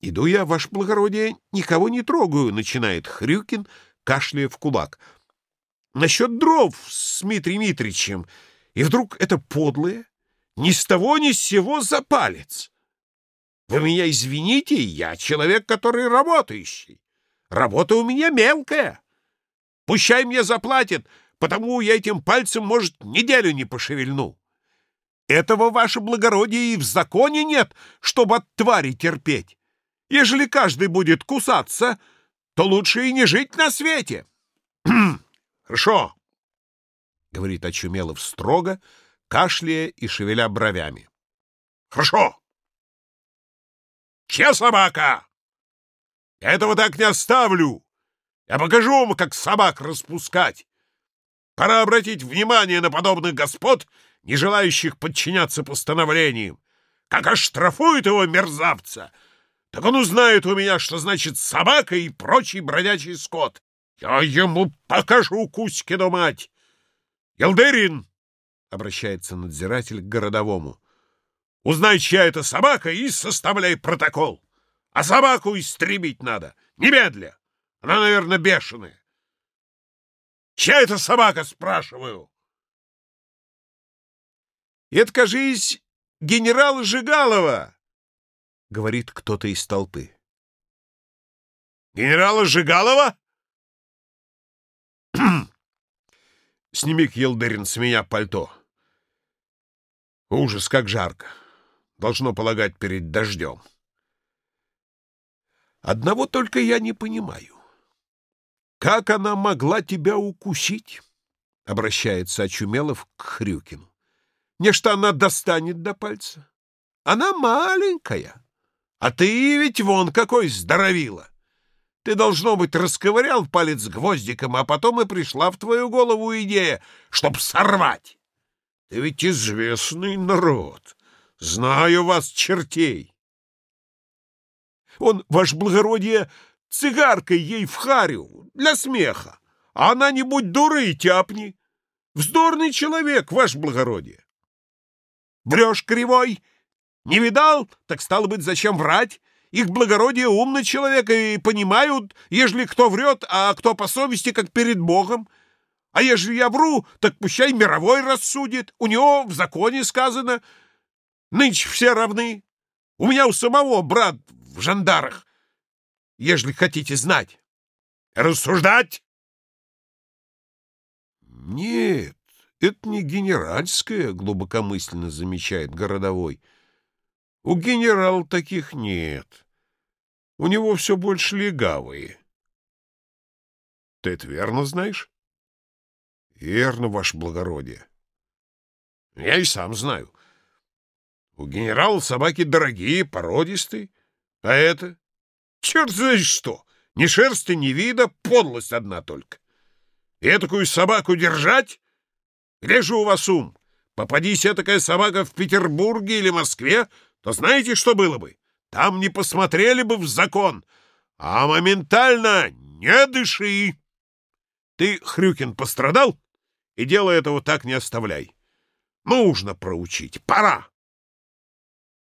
Иду я, ваше благородие, никого не трогаю, начинает Хрюкин, кашляя в кулак. Насчет дров с Дмитрием Митричем. И вдруг это подлое, ни с того ни с сего запалец. Вы меня извините, я человек, который работающий. Работа у меня мелкая. Пущай мне заплатит, потому я этим пальцем, может, неделю не пошевельну. Этого, ваше благородие, и в законе нет, чтобы от твари терпеть. Ежели каждый будет кусаться, то лучше и не жить на свете. — Хорошо, — говорит Очумелов строго, кашляя и шевеля бровями. — Хорошо. Чья собака? Я этого так не оставлю. Я покажу вам, как собак распускать. Пора обратить внимание на подобных господ, не желающих подчиняться постановлениям. Как оштрафуют его мерзавца, так он узнает у меня, что значит собака и прочий бродячий скот. Я ему покажу Кузькину мать. Елдырин, — обращается надзиратель к городовому, — узнай, чья это собака, и составляй протокол. А собаку истребить надо, немедля. Она, наверное, бешеная. Чья это собака, спрашиваю? — Это, кажись, генерала Жигалова, — говорит кто-то из толпы. — Генерала Жигалова? Сними-ка, Елдырин, с меня пальто. Ужас, как жарко. Должно полагать перед дождем. Одного только я не понимаю. «Как она могла тебя укусить?» — обращается Очумелов к Хрюкину. «Нечто она достанет до пальца. Она маленькая, а ты ведь вон какой здоровила. Ты, должно быть, расковырял палец гвоздиком, а потом и пришла в твою голову идея, чтоб сорвать. Ты ведь известный народ. Знаю вас, чертей. Он, ваше благородие, цигаркой ей в харю для смеха, а она не будь дуры и тяпни. Вздорный человек, ваше благородие. Врешь кривой? Не видал? Так стало быть, зачем врать? Их благородие умный человек и понимают, ежели кто врет, а кто по совести, как перед Богом. А ежели я вру, так пущай мировой рассудит. У него в законе сказано, нынче все равны. У меня у самого брат в жандарах ежели хотите знать. Рассуждать? Нет, это не генеральское, глубокомысленно замечает городовой. У генерала таких нет. У него все больше легавые. Ты это верно знаешь? Верно, ваше благородие. Я и сам знаю. У генерала собаки дорогие, породистые. А это? Черт знает что! Ни шерсти, ни вида, подлость одна только. И такую собаку держать? Где же у вас ум? Попадись такая собака в Петербурге или Москве, то знаете, что было бы? Там не посмотрели бы в закон, а моментально не дыши. Ты, Хрюкин, пострадал? И дело этого так не оставляй. Нужно проучить, пора.